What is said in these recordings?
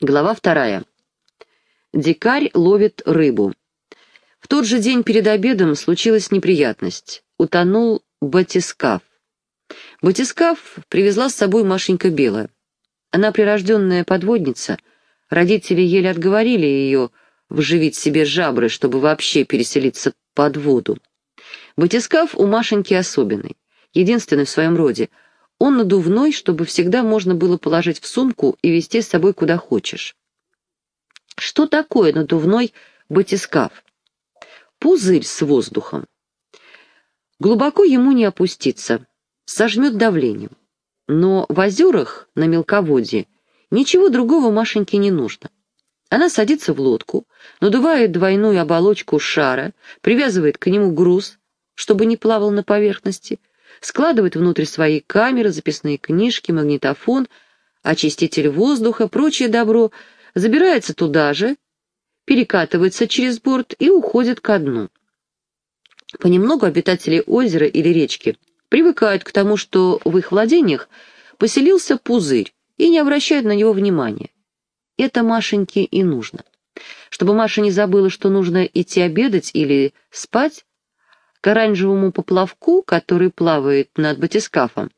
Глава вторая. Дикарь ловит рыбу. В тот же день перед обедом случилась неприятность. Утонул батискаф. Батискаф привезла с собой Машенька Белая. Она прирожденная подводница. Родители еле отговорили ее вживить себе жабры, чтобы вообще переселиться под воду. Батискаф у Машеньки особенный, единственный в своем роде — он надувной, чтобы всегда можно было положить в сумку и везти с собой куда хочешь. Что такое надувной батискаф? Пузырь с воздухом. Глубоко ему не опуститься, сожмет давлением. Но в озерах на мелководье ничего другого Машеньке не нужно. Она садится в лодку, надувает двойную оболочку шара, привязывает к нему груз, чтобы не плавал на поверхности, складывает внутрь свои камеры, записные книжки, магнитофон, очиститель воздуха, прочее добро, забирается туда же, перекатывается через борт и уходит ко дну. Понемногу обитатели озера или речки привыкают к тому, что в их владениях поселился пузырь и не обращают на него внимания. Это Машеньке и нужно. Чтобы Маша не забыла, что нужно идти обедать или спать, к оранжевому поплавку, который плавает над батискафом,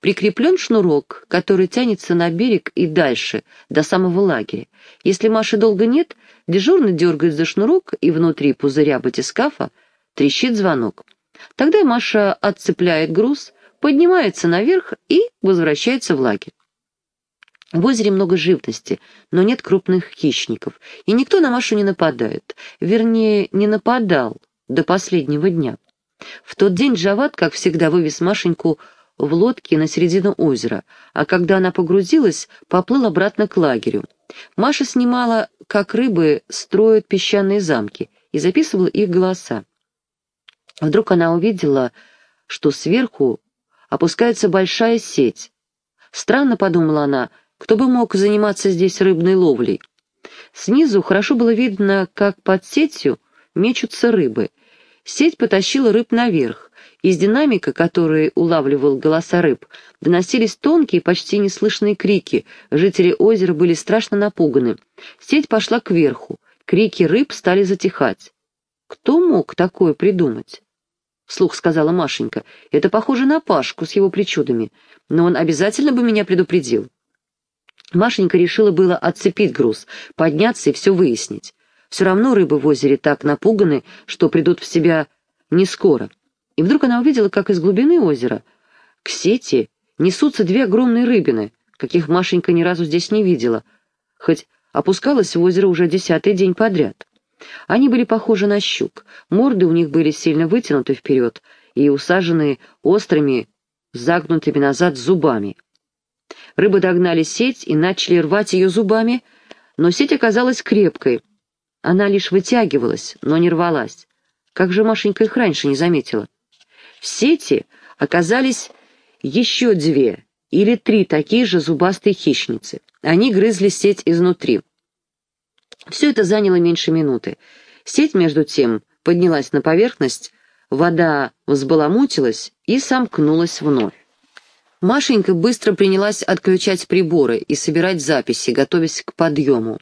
прикреплен шнурок, который тянется на берег и дальше, до самого лагеря. Если Маши долго нет, дежурный дергает за шнурок, и внутри пузыря батискафа трещит звонок. Тогда Маша отцепляет груз, поднимается наверх и возвращается в лагерь. В озере много живности, но нет крупных хищников, и никто на Машу не нападает. Вернее, не нападал, до последнего дня. В тот день Джават, как всегда, вывез Машеньку в лодке на середину озера, а когда она погрузилась, поплыл обратно к лагерю. Маша снимала, как рыбы строят песчаные замки, и записывала их голоса. Вдруг она увидела, что сверху опускается большая сеть. Странно, подумала она, кто бы мог заниматься здесь рыбной ловлей. Снизу хорошо было видно, как под сетью мечутся рыбы — Сеть потащила рыб наверх. Из динамика, который улавливал голоса рыб, доносились тонкие, почти неслышные крики. Жители озера были страшно напуганы. Сеть пошла кверху. Крики рыб стали затихать. «Кто мог такое придумать?» — вслух сказала Машенька. «Это похоже на Пашку с его причудами, но он обязательно бы меня предупредил». Машенька решила было отцепить груз, подняться и все выяснить. Все равно рыбы в озере так напуганы, что придут в себя не скоро. И вдруг она увидела, как из глубины озера к сети несутся две огромные рыбины, каких Машенька ни разу здесь не видела, хоть опускалась в озеро уже десятый день подряд. Они были похожи на щук, морды у них были сильно вытянуты вперед и усаженные острыми, загнутыми назад зубами. Рыбы догнали сеть и начали рвать ее зубами, но сеть оказалась крепкой — она лишь вытягивалась, но не рвалась. Как же Машенька их раньше не заметила? В сети оказались еще две или три такие же зубастые хищницы. Они грызли сеть изнутри. Все это заняло меньше минуты. Сеть, между тем, поднялась на поверхность, вода взбаламутилась и сомкнулась вновь. Машенька быстро принялась отключать приборы и собирать записи, готовясь к подъему.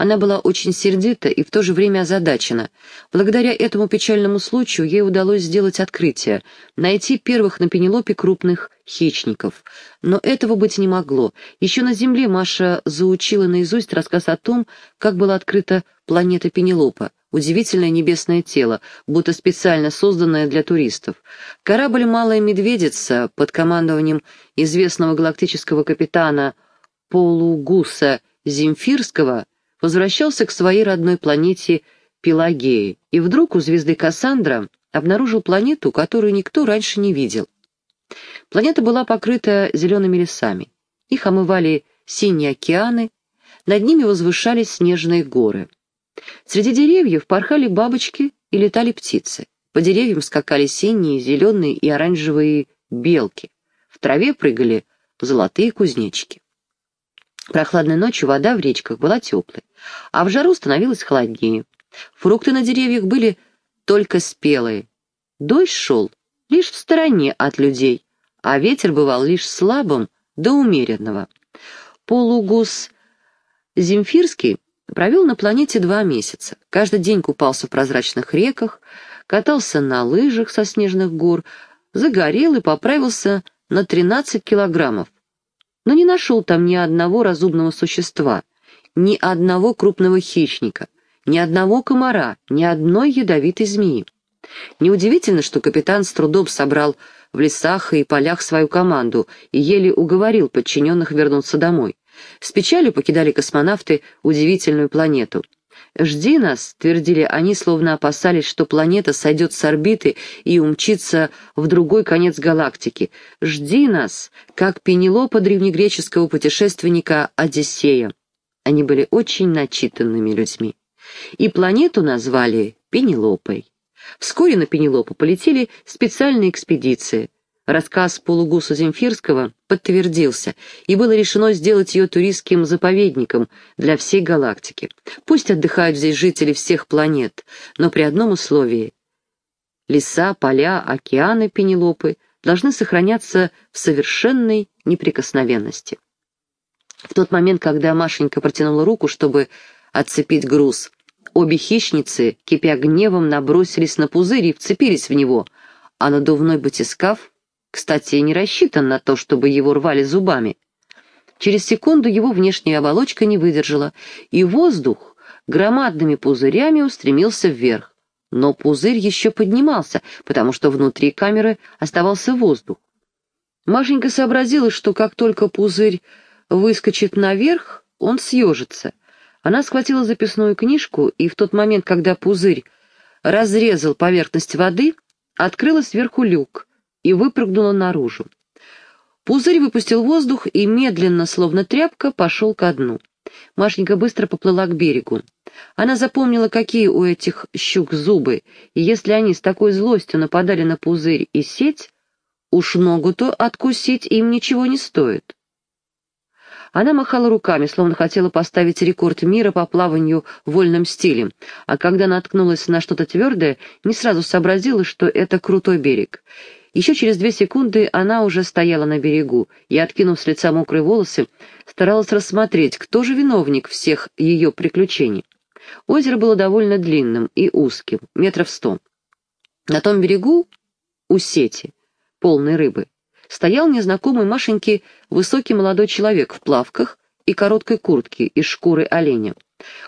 Она была очень сердита и в то же время озадачена. Благодаря этому печальному случаю ей удалось сделать открытие — найти первых на Пенелопе крупных хищников. Но этого быть не могло. Еще на Земле Маша заучила наизусть рассказ о том, как была открыта планета Пенелопа удивительное небесное тело, будто специально созданное для туристов. Корабль «Малая медведица» под командованием известного галактического капитана Полугуса Земфирского возвращался к своей родной планете Пелагеи, и вдруг у звезды Кассандра обнаружил планету, которую никто раньше не видел. Планета была покрыта зелеными лесами. Их омывали синие океаны, над ними возвышались снежные горы. Среди деревьев порхали бабочки и летали птицы. По деревьям скакали синие, зеленые и оранжевые белки. В траве прыгали золотые кузнечики. Прохладной ночью вода в речках была теплой, а в жару становилось холоднее. Фрукты на деревьях были только спелые. Дождь шел лишь в стороне от людей, а ветер бывал лишь слабым до умеренного. Полугус Земфирский провел на планете два месяца. Каждый день купался в прозрачных реках, катался на лыжах со снежных гор, загорел и поправился на 13 килограммов. Но не нашел там ни одного разумного существа, ни одного крупного хищника, ни одного комара, ни одной ядовитой змеи. Неудивительно, что капитан с трудом собрал в лесах и полях свою команду и еле уговорил подчиненных вернуться домой. С печалью покидали космонавты удивительную планету. «Жди нас», — твердили они, словно опасались, что планета сойдет с орбиты и умчится в другой конец галактики. «Жди нас», как Пенелопа древнегреческого путешественника Одиссея. Они были очень начитанными людьми. И планету назвали Пенелопой. Вскоре на Пенелопу полетели специальные экспедиции. Рассказ полугуса Земфирского подтвердился, и было решено сделать ее туристским заповедником для всей галактики. Пусть отдыхают здесь жители всех планет, но при одном условии. Леса, поля, океаны Пенелопы должны сохраняться в совершенной неприкосновенности. В тот момент, когда Машенька протянула руку, чтобы отцепить груз, Обе хищницы, кипя гневом, набросились на пузырь и вцепились в него, а надувной батискаф, кстати, не рассчитан на то, чтобы его рвали зубами. Через секунду его внешняя оболочка не выдержала, и воздух громадными пузырями устремился вверх. Но пузырь еще поднимался, потому что внутри камеры оставался воздух. Машенька сообразила, что как только пузырь выскочит наверх, он съежится. Она схватила записную книжку, и в тот момент, когда пузырь разрезал поверхность воды, открыла сверху люк и выпрыгнула наружу. Пузырь выпустил воздух и медленно, словно тряпка, пошел ко дну. Машенька быстро поплыла к берегу. Она запомнила, какие у этих щук зубы, и если они с такой злостью нападали на пузырь и сеть, уж ногу-то откусить им ничего не стоит. Она махала руками, словно хотела поставить рекорд мира по плаванию вольным стилем, а когда наткнулась на что-то твердое, не сразу сообразила, что это крутой берег. Еще через две секунды она уже стояла на берегу и, откинув с лица мокрые волосы, старалась рассмотреть, кто же виновник всех ее приключений. Озеро было довольно длинным и узким, метров сто. На том берегу, у сети, полной рыбы, стоял незнакомый Машеньке высокий молодой человек в плавках и короткой куртке из шкуры оленя.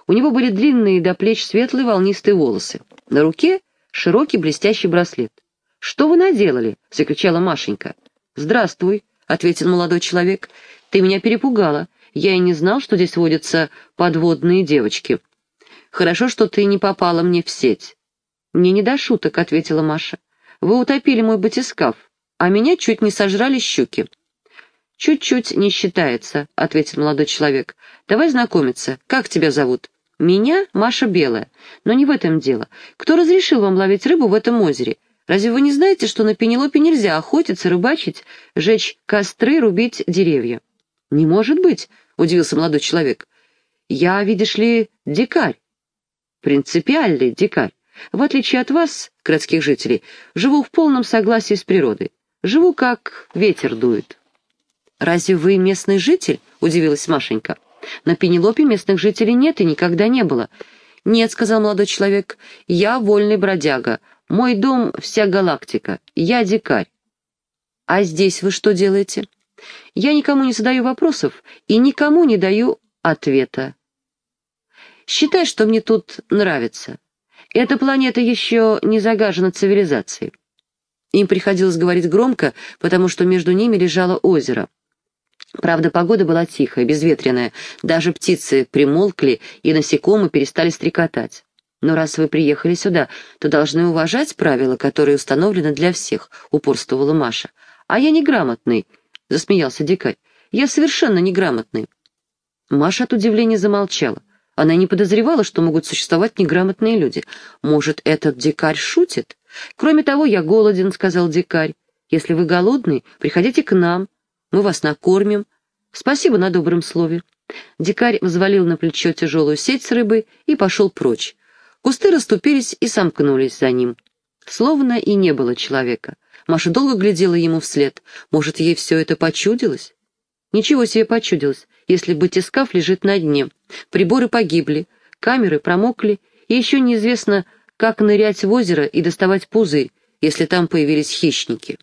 У него были длинные до плеч светлые волнистые волосы. На руке широкий блестящий браслет. «Что вы наделали?» — закричала Машенька. «Здравствуй», — ответил молодой человек. «Ты меня перепугала. Я и не знал, что здесь водятся подводные девочки. Хорошо, что ты не попала мне в сеть». «Мне не до шуток», — ответила Маша. «Вы утопили мой батискаф а меня чуть не сожрали щуки». «Чуть-чуть не считается», — ответил молодой человек. «Давай знакомиться. Как тебя зовут?» «Меня Маша Белая. Но не в этом дело. Кто разрешил вам ловить рыбу в этом озере? Разве вы не знаете, что на Пенелопе нельзя охотиться, рыбачить, жечь костры, рубить деревья?» «Не может быть», — удивился молодой человек. «Я, видишь ли, дикарь. Принципиальный дикарь. В отличие от вас, городских жителей, живу в полном согласии с природой. Живу, как ветер дует». «Разве вы местный житель?» — удивилась Машенька. «На Пенелопе местных жителей нет и никогда не было». «Нет», — сказал молодой человек, — «я вольный бродяга. Мой дом — вся галактика. Я дикарь». «А здесь вы что делаете?» «Я никому не задаю вопросов и никому не даю ответа. Считай, что мне тут нравится. Эта планета еще не загажена цивилизацией. Им приходилось говорить громко, потому что между ними лежало озеро. Правда, погода была тихая, безветренная, даже птицы примолкли и насекомые перестали стрекотать. «Но раз вы приехали сюда, то должны уважать правила, которые установлены для всех», — упорствовала Маша. «А я неграмотный», — засмеялся дикарь. «Я совершенно неграмотный». Маша от удивления замолчала. Она не подозревала, что могут существовать неграмотные люди. Может, этот дикарь шутит? «Кроме того, я голоден», — сказал дикарь. «Если вы голодный, приходите к нам, мы вас накормим. Спасибо на добром слове». Дикарь взвалил на плечо тяжелую сеть с рыбой и пошел прочь. Кусты расступились и сомкнулись за ним. Словно и не было человека. Маша долго глядела ему вслед. Может, ей все это почудилось? Ничего себе почудилось, если батискаф лежит на дне. Приборы погибли, камеры промокли, и еще неизвестно, как нырять в озеро и доставать пузырь, если там появились хищники.